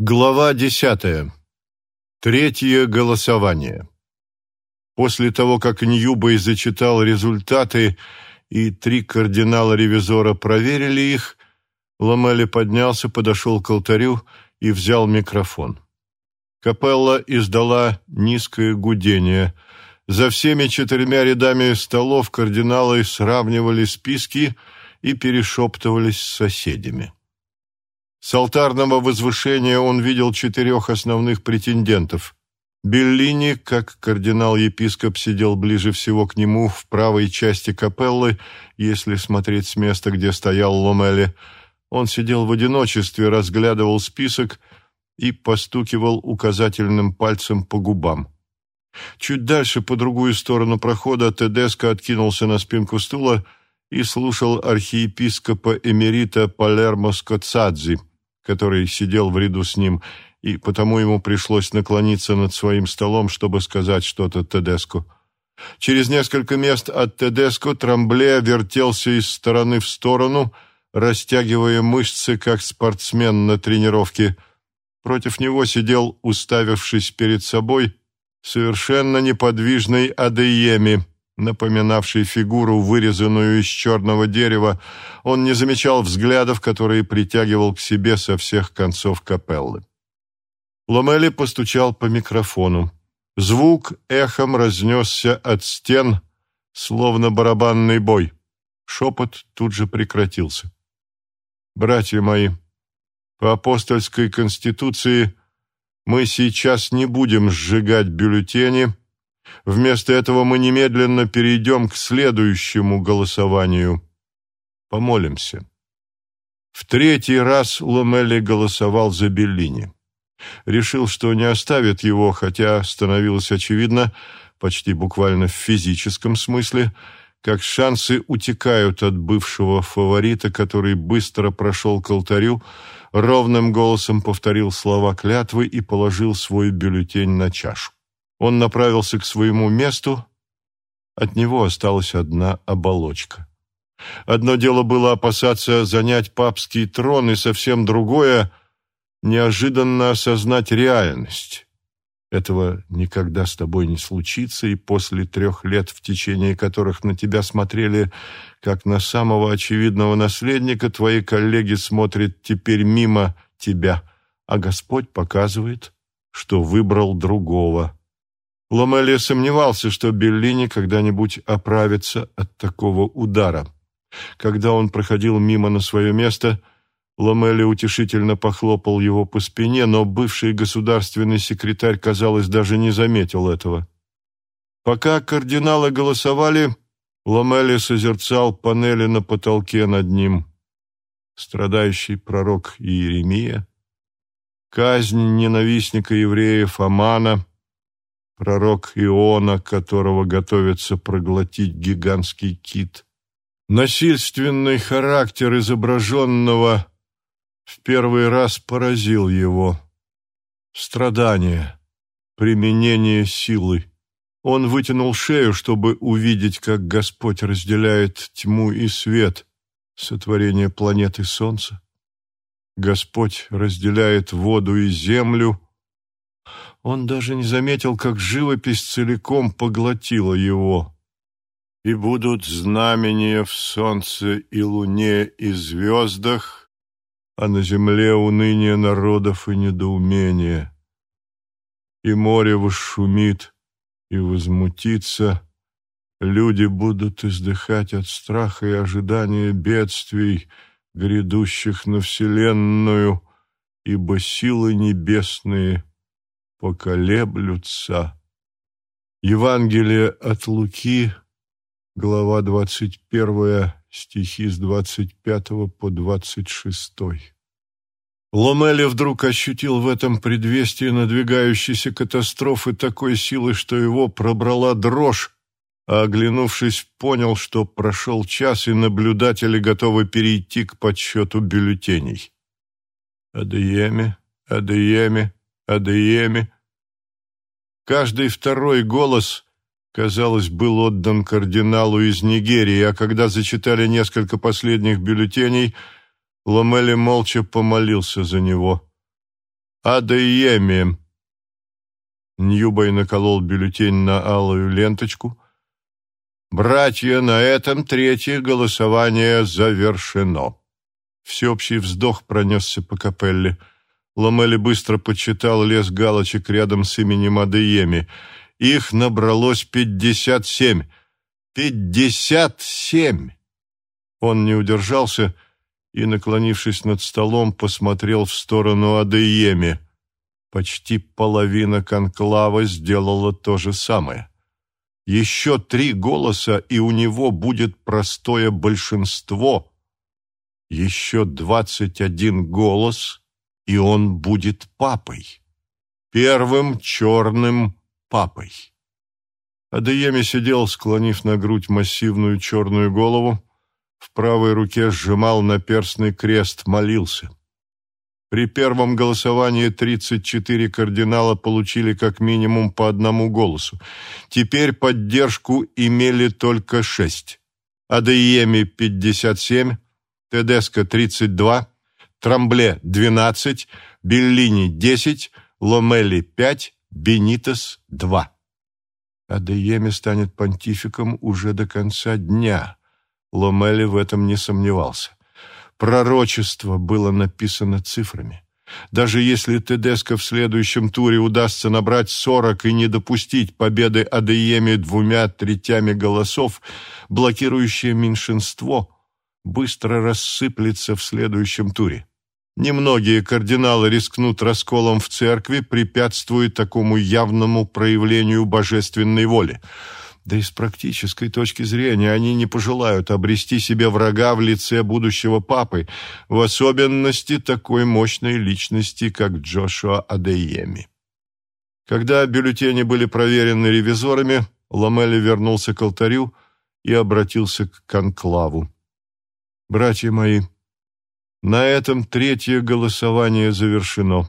Глава десятая. Третье голосование. После того, как Ньюбой зачитал результаты и три кардинала-ревизора проверили их, Ламели поднялся, подошел к алтарю и взял микрофон. Капелла издала низкое гудение. За всеми четырьмя рядами столов кардиналы сравнивали списки и перешептывались с соседями. С алтарного возвышения он видел четырех основных претендентов. Беллини, как кардинал-епископ, сидел ближе всего к нему в правой части капеллы, если смотреть с места, где стоял Ломели. Он сидел в одиночестве, разглядывал список и постукивал указательным пальцем по губам. Чуть дальше, по другую сторону прохода, Тедеско откинулся на спинку стула и слушал архиепископа эмерита Палермо Скоцадзи – который сидел в ряду с ним, и потому ему пришлось наклониться над своим столом, чтобы сказать что-то Тедеску. Через несколько мест от Тедеско Трамбле вертелся из стороны в сторону, растягивая мышцы, как спортсмен на тренировке. Против него сидел, уставившись перед собой, совершенно неподвижный Адееми напоминавший фигуру, вырезанную из черного дерева, он не замечал взглядов, которые притягивал к себе со всех концов капеллы. Ломели постучал по микрофону. Звук эхом разнесся от стен, словно барабанный бой. Шепот тут же прекратился. «Братья мои, по апостольской конституции мы сейчас не будем сжигать бюллетени», Вместо этого мы немедленно перейдем к следующему голосованию. Помолимся. В третий раз Ломели голосовал за Беллини. Решил, что не оставит его, хотя становилось очевидно, почти буквально в физическом смысле, как шансы утекают от бывшего фаворита, который быстро прошел к алтарю, ровным голосом повторил слова клятвы и положил свой бюллетень на чашу. Он направился к своему месту, от него осталась одна оболочка. Одно дело было опасаться занять папский трон, и совсем другое — неожиданно осознать реальность. Этого никогда с тобой не случится, и после трех лет, в течение которых на тебя смотрели как на самого очевидного наследника, твои коллеги смотрят теперь мимо тебя, а Господь показывает, что выбрал другого. Ломелия сомневался, что Беллини когда-нибудь оправится от такого удара. Когда он проходил мимо на свое место, Ломели утешительно похлопал его по спине, но бывший государственный секретарь, казалось, даже не заметил этого. Пока кардиналы голосовали, Ломели созерцал панели на потолке над ним. Страдающий пророк Иеремия, казнь ненавистника евреев Амана — пророк Иона, которого готовится проглотить гигантский кит. Насильственный характер изображенного в первый раз поразил его. Страдание, применение силы. Он вытянул шею, чтобы увидеть, как Господь разделяет тьму и свет, сотворение планеты Солнца. Господь разделяет воду и землю, он даже не заметил, как живопись целиком поглотила его. «И будут знамения в солнце и луне и звездах, а на земле уныние народов и недоумение. И море восшумит и возмутится, люди будут издыхать от страха и ожидания бедствий, грядущих на вселенную, ибо силы небесные — поколеблются. Евангелие от Луки, глава 21, стихи с 25 по 26. Ломели вдруг ощутил в этом предвестии надвигающейся катастрофы такой силы, что его пробрала дрожь, а оглянувшись, понял, что прошел час, и наблюдатели готовы перейти к подсчету бюллетеней. Адееме, Адееме, Адееме, Каждый второй голос, казалось, был отдан кардиналу из Нигерии, а когда зачитали несколько последних бюллетеней, Ломели молча помолился за него. Адееме. Ньюбой наколол бюллетень на алую ленточку. «Братья, на этом третье голосование завершено». Всеобщий вздох пронесся по капелле. Ламели быстро почитал лес галочек рядом с именем Адееми. Их набралось пятьдесят семь. Пятьдесят семь! Он не удержался и, наклонившись над столом, посмотрел в сторону Адееми. Почти половина конклава сделала то же самое. Еще три голоса, и у него будет простое большинство. Еще двадцать один голос, и он будет папой. Первым черным папой. Адееми сидел, склонив на грудь массивную черную голову, в правой руке сжимал наперстный крест, молился. При первом голосовании 34 кардинала получили как минимум по одному голосу. Теперь поддержку имели только шесть. Адееми – 57, Тедеско – 32, Трамбле – 12, Беллини – 10, Ломели – 5, Бенитес – 2. Адееми станет понтификом уже до конца дня. Ломели в этом не сомневался. Пророчество было написано цифрами. Даже если Тедеско в следующем туре удастся набрать сорок и не допустить победы Адееме двумя третями голосов, блокирующее меньшинство быстро рассыплется в следующем туре. Немногие кардиналы рискнут расколом в церкви, препятствуя такому явному проявлению божественной воли – да и с практической точки зрения они не пожелают обрести себе врага в лице будущего папы, в особенности такой мощной личности, как Джошуа Адееми. Когда бюллетени были проверены ревизорами, Ламели вернулся к алтарю и обратился к конклаву. «Братья мои, на этом третье голосование завершено.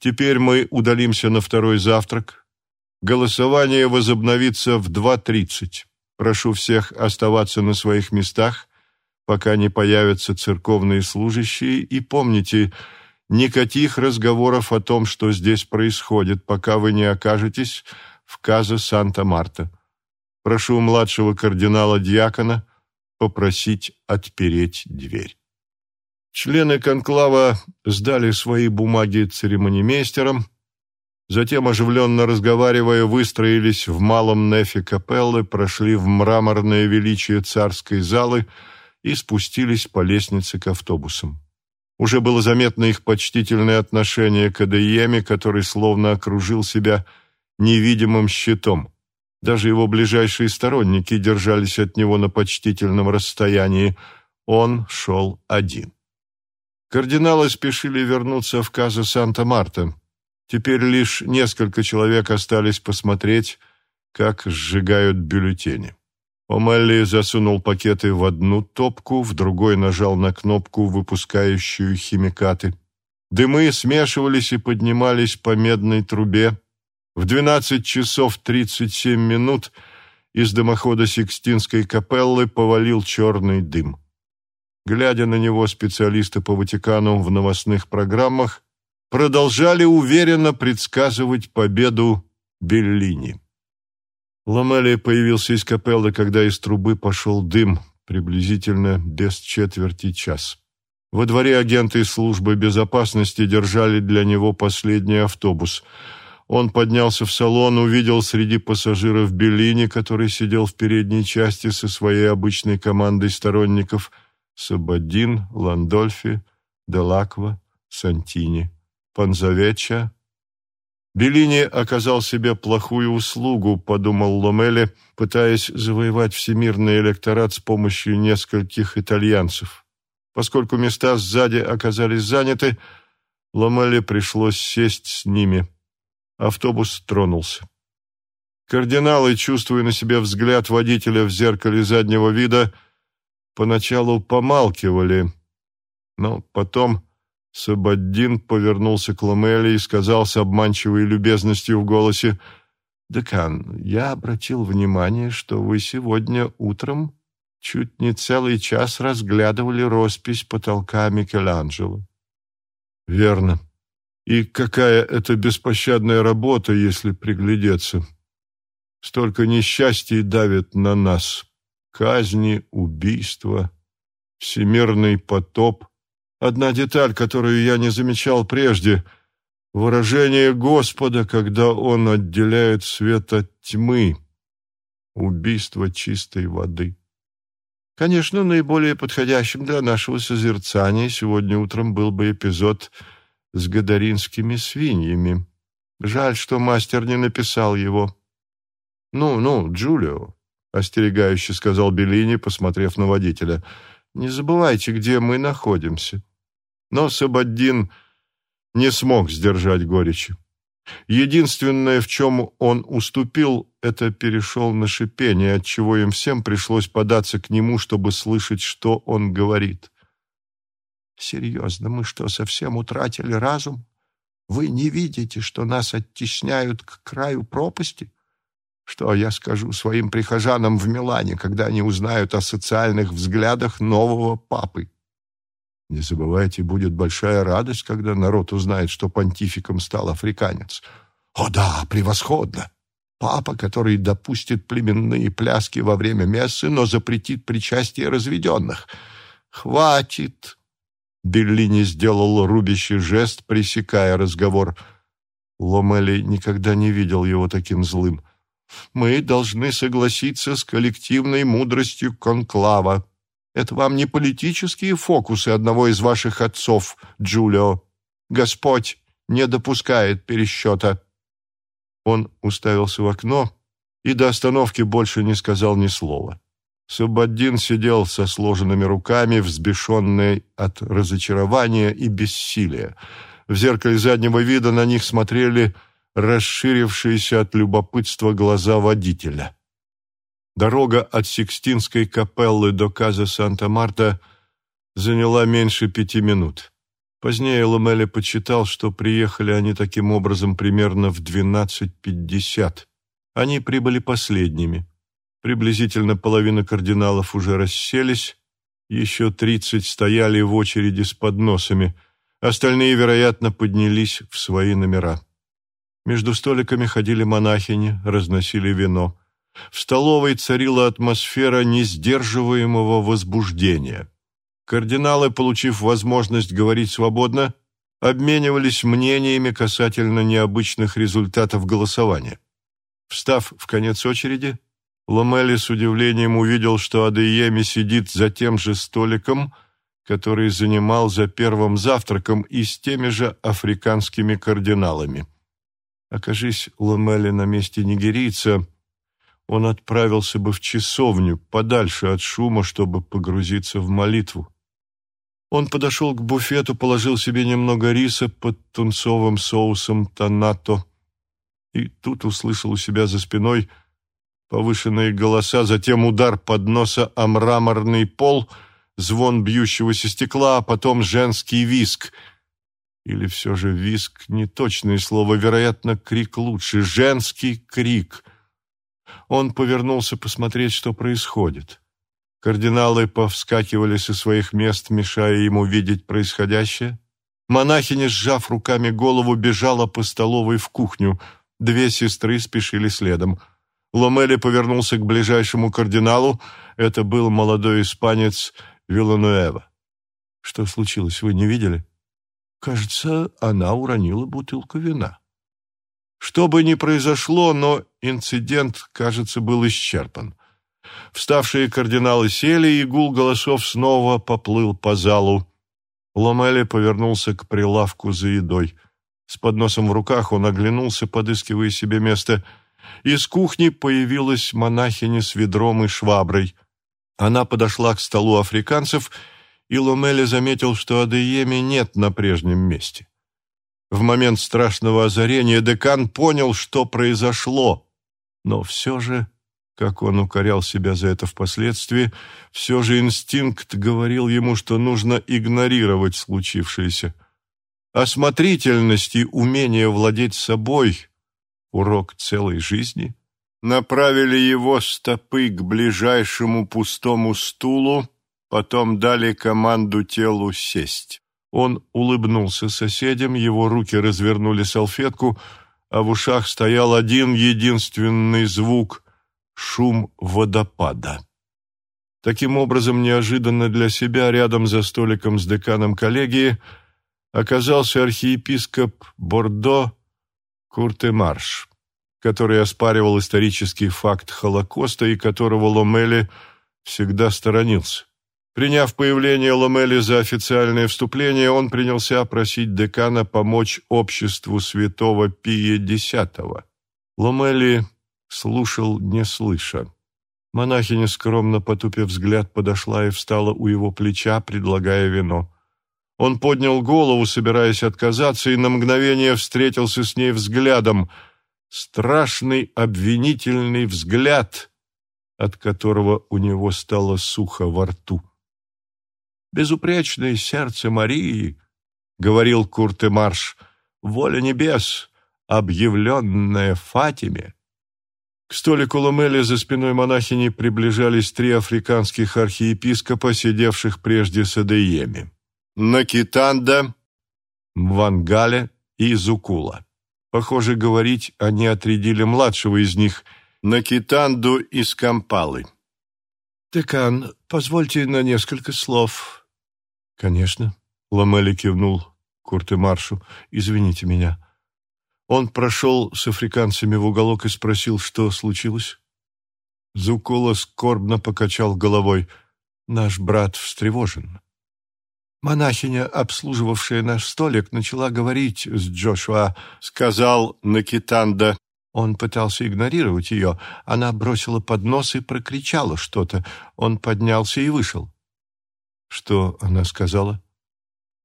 Теперь мы удалимся на второй завтрак, Голосование возобновится в 2.30. Прошу всех оставаться на своих местах, пока не появятся церковные служащие, и помните, никаких разговоров о том, что здесь происходит, пока вы не окажетесь в Каза Санта-Марта. Прошу младшего кардинала-диакона попросить отпереть дверь. Члены конклава сдали свои бумаги церемонимейстерам, Затем, оживленно разговаривая, выстроились в малом нефе капеллы, прошли в мраморное величие царской залы и спустились по лестнице к автобусам. Уже было заметно их почтительное отношение к Адееме, который словно окружил себя невидимым щитом. Даже его ближайшие сторонники держались от него на почтительном расстоянии. Он шел один. Кардиналы спешили вернуться в Каза Санта-Марта. Теперь лишь несколько человек остались посмотреть, как сжигают бюллетени. Омелли засунул пакеты в одну топку, в другой нажал на кнопку, выпускающую химикаты. Дымы смешивались и поднимались по медной трубе. В 12 часов 37 минут из дымохода Сикстинской капеллы повалил черный дым. Глядя на него, специалисты по Ватикану в новостных программах продолжали уверенно предсказывать победу Беллини. Ламелия появился из капеллы, когда из трубы пошел дым, приблизительно без четверти час. Во дворе агенты службы безопасности держали для него последний автобус. Он поднялся в салон, увидел среди пассажиров Беллини, который сидел в передней части со своей обычной командой сторонников Сабадин, Ландольфи, Делаква, Сантини. Панзавеча. Беллини оказал себе плохую услугу, подумал Ломеле, пытаясь завоевать всемирный электорат с помощью нескольких итальянцев. Поскольку места сзади оказались заняты, Ломеле пришлось сесть с ними. Автобус тронулся. Кардиналы, чувствуя на себе взгляд водителя в зеркале заднего вида, поначалу помалкивали, но потом Сабаддин повернулся к Ламеле и сказал с обманчивой любезностью в голосе, «Декан, я обратил внимание, что вы сегодня утром чуть не целый час разглядывали роспись потолка Микеланджело». «Верно. И какая это беспощадная работа, если приглядеться. Столько несчастий давит на нас. Казни, убийства, всемирный потоп. Одна деталь, которую я не замечал прежде — выражение Господа, когда Он отделяет свет от тьмы. Убийство чистой воды. Конечно, наиболее подходящим для нашего созерцания сегодня утром был бы эпизод с гадаринскими свиньями. Жаль, что мастер не написал его. «Ну, ну, Джулио», — остерегающе сказал Беллини, посмотрев на водителя, — «не забывайте, где мы находимся». Но Сабаддин не смог сдержать горечи. Единственное, в чем он уступил, это перешел на шипение, отчего им всем пришлось податься к нему, чтобы слышать, что он говорит. «Серьезно, мы что, совсем утратили разум? Вы не видите, что нас оттесняют к краю пропасти? Что я скажу своим прихожанам в Милане, когда они узнают о социальных взглядах нового папы?» Не забывайте, будет большая радость, когда народ узнает, что понтификом стал африканец. О да, превосходно! Папа, который допустит племенные пляски во время мессы, но запретит причастие разведенных. Хватит! Беллини сделал рубящий жест, пресекая разговор. Ломели никогда не видел его таким злым. Мы должны согласиться с коллективной мудростью конклава. Это вам не политические фокусы одного из ваших отцов, Джулио. Господь не допускает пересчета». Он уставился в окно и до остановки больше не сказал ни слова. Сабаддин сидел со сложенными руками, взбешенный от разочарования и бессилия. В зеркале заднего вида на них смотрели расширившиеся от любопытства глаза водителя. Дорога от Сикстинской капеллы до Каза Санта-Марта заняла меньше пяти минут. Позднее Ломели почитал, что приехали они таким образом примерно в 12.50. Они прибыли последними. Приблизительно половина кардиналов уже расселись, еще тридцать стояли в очереди с подносами, остальные, вероятно, поднялись в свои номера. Между столиками ходили монахини, разносили вино. В столовой царила атмосфера несдерживаемого возбуждения. Кардиналы, получив возможность говорить свободно, обменивались мнениями касательно необычных результатов голосования. Встав в конец очереди, Ломели с удивлением увидел, что Адееми сидит за тем же столиком, который занимал за первым завтраком и с теми же африканскими кардиналами. Окажись Ломели на месте нигерийца – он отправился бы в часовню, подальше от шума, чтобы погрузиться в молитву. Он подошел к буфету, положил себе немного риса под тунцовым соусом тонато и тут услышал у себя за спиной повышенные голоса, затем удар подноса о мраморный пол, звон бьющегося стекла, а потом женский виск. Или все же виск — неточное слово, вероятно, крик лучше. Женский крик — он повернулся посмотреть, что происходит. Кардиналы повскакивали со своих мест, мешая ему видеть происходящее. Монахиня, сжав руками голову, бежала по столовой в кухню. Две сестры спешили следом. Ломели повернулся к ближайшему кардиналу. Это был молодой испанец Вилануэва. «Что случилось, вы не видели?» «Кажется, она уронила бутылку вина». Что бы ни произошло, но инцидент, кажется, был исчерпан. Вставшие кардиналы сели, и гул голосов снова поплыл по залу. Ломели повернулся к прилавку за едой. С подносом в руках он оглянулся, подыскивая себе место. Из кухни появилась монахиня с ведром и шваброй. Она подошла к столу африканцев, и Ломели заметил, что Адееми нет на прежнем месте. В момент страшного озарения декан понял, что произошло, но все же, как он укорял себя за это впоследствии, все же инстинкт говорил ему, что нужно игнорировать случившееся. Осмотрительность и умение владеть собой — урок целой жизни — направили его стопы к ближайшему пустому стулу, потом дали команду телу сесть. Он улыбнулся соседям, его руки развернули салфетку, а в ушах стоял один единственный звук — шум водопада. Таким образом, неожиданно для себя, рядом за столиком с деканом коллегии оказался архиепископ Бордо Куртемарш, который оспаривал исторический факт Холокоста и которого Ломели всегда сторонился. Приняв появление Ломели за официальное вступление, он принялся просить декана помочь обществу святого Пия X. Ломели слушал, не слыша. Монахиня, скромно потупив взгляд, подошла и встала у его плеча, предлагая вино. Он поднял голову, собираясь отказаться, и на мгновение встретился с ней взглядом. Страшный обвинительный взгляд, от которого у него стало сухо во рту безупречное сердце Марии, — говорил Куртемарш, — воля небес, объявленная Фатиме. К столику Ломели за спиной монахини приближались три африканских архиепископа, сидевших прежде с Адееми. Накитанда, Мвангале и Зукула. Похоже, говорить они отрядили младшего из них, Накитанду из Кампалы. «Декан, позвольте на несколько слов», «Конечно», — Ламели кивнул Курте Маршу. «Извините меня». Он прошел с африканцами в уголок и спросил, что случилось. Зукола скорбно покачал головой. «Наш брат встревожен». «Монахиня, обслуживавшая наш столик, начала говорить с Джошуа», — сказал Накитанда. Он пытался игнорировать ее. Она бросила поднос и прокричала что-то. Он поднялся и вышел. Что она сказала?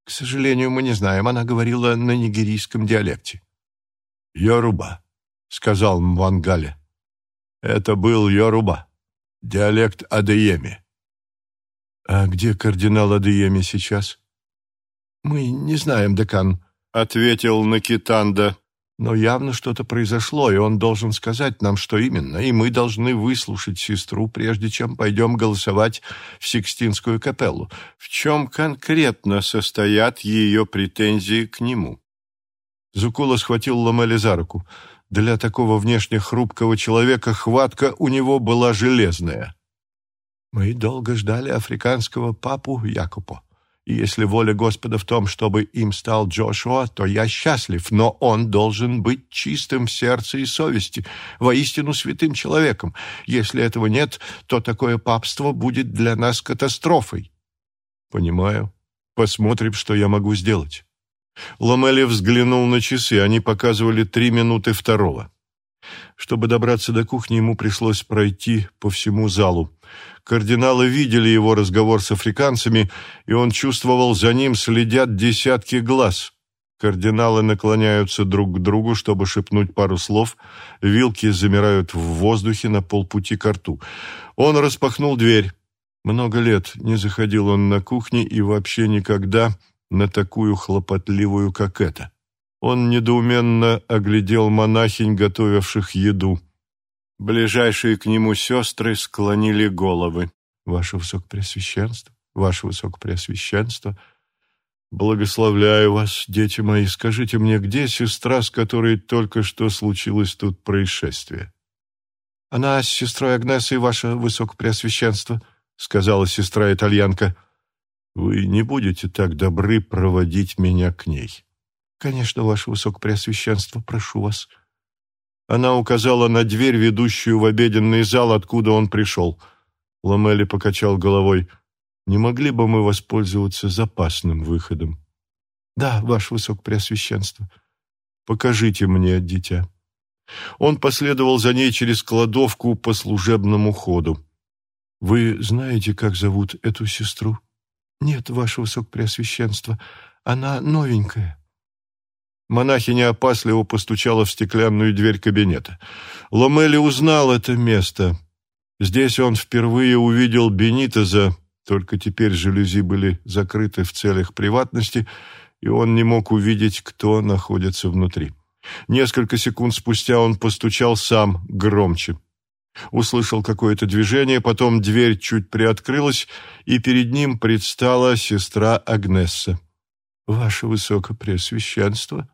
К сожалению, мы не знаем. Она говорила на нигерийском диалекте. «Йоруба», — сказал Мвангале. «Это был Йоруба, диалект Адееми». «А где кардинал Адееми сейчас?» «Мы не знаем, декан», — ответил Накитанда. Но явно что-то произошло, и он должен сказать нам, что именно, и мы должны выслушать сестру, прежде чем пойдем голосовать в Сикстинскую капеллу. В чем конкретно состоят ее претензии к нему? Зукула схватил Ламели за руку. Для такого внешне хрупкого человека хватка у него была железная. «Мы долго ждали африканского папу Якупо. И если воля Господа в том, чтобы им стал Джошуа, то я счастлив, но он должен быть чистым в сердце и совести, воистину святым человеком. Если этого нет, то такое папство будет для нас катастрофой. Понимаю. Посмотрим, что я могу сделать. Ломели взглянул на часы, они показывали три минуты второго. Чтобы добраться до кухни, ему пришлось пройти по всему залу. Кардиналы видели его разговор с африканцами, и он чувствовал, за ним следят десятки глаз. Кардиналы наклоняются друг к другу, чтобы шепнуть пару слов. Вилки замирают в воздухе на полпути к рту. Он распахнул дверь. Много лет не заходил он на кухни и вообще никогда на такую хлопотливую, как эта. Он недоуменно оглядел монахинь, готовивших еду. Ближайшие к нему сестры склонили головы. «Ваше Высокопреосвященство, Ваше Высокопреосвященство, благословляю вас, дети мои, скажите мне, где сестра, с которой только что случилось тут происшествие?» «Она с сестрой Агнесой, Ваше Высокопреосвященство», — сказала сестра-итальянка. «Вы не будете так добры проводить меня к ней?» «Конечно, Ваше Высокопреосвященство, прошу вас». Она указала на дверь, ведущую в обеденный зал, откуда он пришел. Ламели покачал головой. «Не могли бы мы воспользоваться запасным выходом?» «Да, Ваше Высокопреосвященство. Покажите мне, дитя». Он последовал за ней через кладовку по служебному ходу. «Вы знаете, как зовут эту сестру?» «Нет, Ваше Высокопреосвященство. Она новенькая». Монахиня опасливо постучала в стеклянную дверь кабинета. Ломели узнал это место. Здесь он впервые увидел Бенитеза, только теперь жалюзи были закрыты в целях приватности, и он не мог увидеть, кто находится внутри. Несколько секунд спустя он постучал сам громче. Услышал какое-то движение, потом дверь чуть приоткрылась, и перед ним предстала сестра Агнесса. Ваше Высокопреосвященство.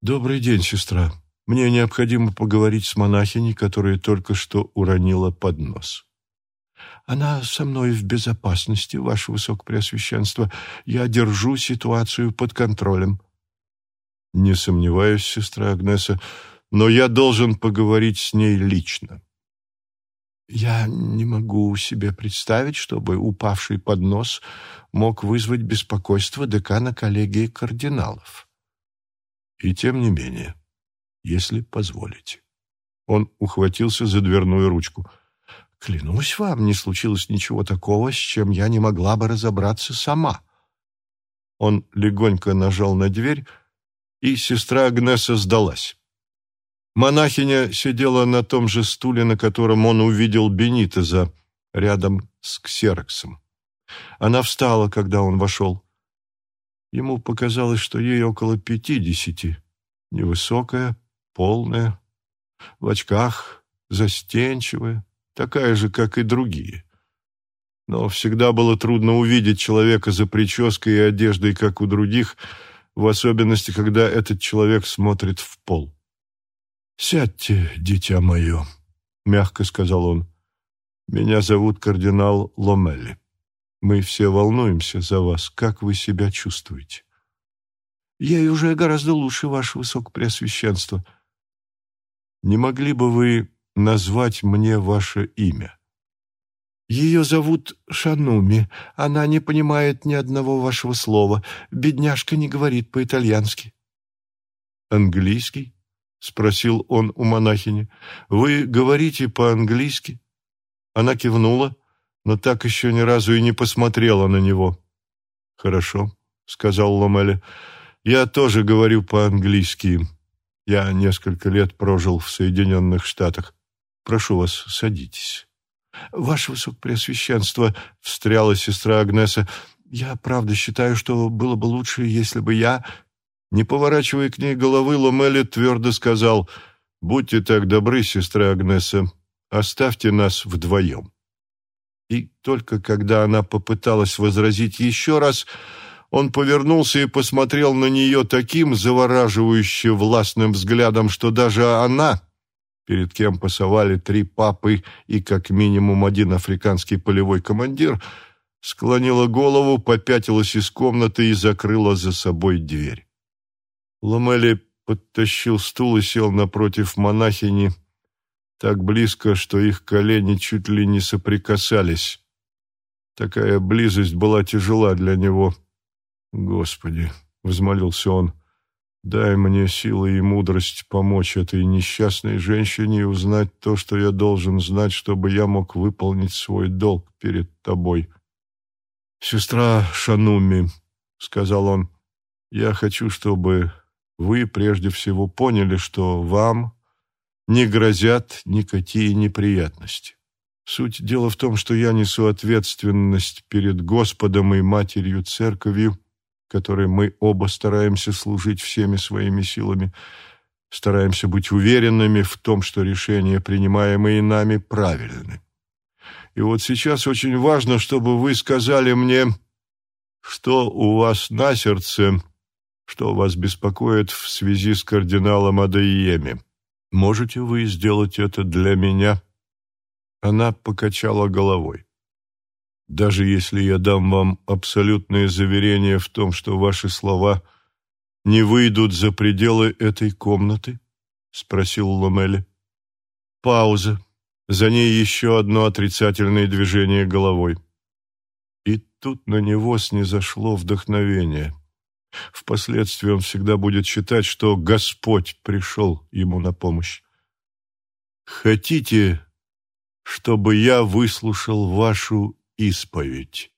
Добрый день, сестра. Мне необходимо поговорить с монахиней, которая только что уронила поднос. Она со мной в безопасности, Ваше Высокопреосвященство. Я держу ситуацию под контролем. Не сомневаюсь, сестра Агнеса, но я должен поговорить с ней лично. Я не могу себе представить, чтобы упавший поднос мог вызвать беспокойство декана коллегии кардиналов. И тем не менее, если позволите. Он ухватился за дверную ручку. Клянусь вам, не случилось ничего такого, с чем я не могла бы разобраться сама. Он легонько нажал на дверь, и сестра Агнеса сдалась. Монахиня сидела на том же стуле, на котором он увидел Бенитеза, рядом с Ксероксом. Она встала, когда он вошел. Ему показалось, что ей около пятидесяти, невысокая, полная, в очках, застенчивая, такая же, как и другие. Но всегда было трудно увидеть человека за прической и одеждой, как у других, в особенности, когда этот человек смотрит в пол. «Сядьте, дитя мое», — мягко сказал он. «Меня зовут кардинал Ломелли. Мы все волнуемся за вас. Как вы себя чувствуете?» «Ей уже гораздо лучше, ваше высокопреосвященство. Не могли бы вы назвать мне ваше имя?» «Ее зовут Шануми. Она не понимает ни одного вашего слова. Бедняжка не говорит по-итальянски». «Английский?» — спросил он у монахини. «Вы говорите по-английски?» Она кивнула, но так еще ни разу и не посмотрела на него. «Хорошо», — сказал Ломеле. «Я тоже говорю по-английски. Я несколько лет прожил в Соединенных Штатах. Прошу вас, садитесь». «Ваше Высокопреосвященство», — встряла сестра Агнеса, — «я правда считаю, что было бы лучше, если бы я...» Не поворачивая к ней головы, Ломели твердо сказал, «Будьте так добры, сестра Агнеса, оставьте нас вдвоем». И только когда она попыталась возразить еще раз, он повернулся и посмотрел на нее таким завораживающе властным взглядом, что даже она, перед кем пасовали три папы и как минимум один африканский полевой командир, склонила голову, попятилась из комнаты и закрыла за собой дверь. Ламели подтащил стул и сел напротив монахини, так близко, что их колени чуть ли не соприкасались. Такая близость была тяжела для него. «Господи!» — взмолился он. «Дай мне силы и мудрость помочь этой несчастной женщине и узнать то, что я должен знать, чтобы я мог выполнить свой долг перед тобой». «Сестра Шануми», — сказал он, — «я хочу, чтобы вы прежде всего поняли, что вам не грозят никакие неприятности. Суть дела в том, что я несу ответственность перед Господом и Матерью Церковью, которой мы оба стараемся служить всеми своими силами, стараемся быть уверенными в том, что решения, принимаемые нами, правильны. И вот сейчас очень важно, чтобы вы сказали мне, что у вас на сердце – что вас беспокоит в связи с кардиналом Адаиеми. Можете вы сделать это для меня?» Она покачала головой. «Даже если я дам вам абсолютное заверение в том, что ваши слова не выйдут за пределы этой комнаты?» — спросил Ломели. Пауза. За ней еще одно отрицательное движение головой. И тут на него снизошло вдохновение. Впоследствии он всегда будет считать, что Господь пришел ему на помощь. «Хотите, чтобы я выслушал вашу исповедь?»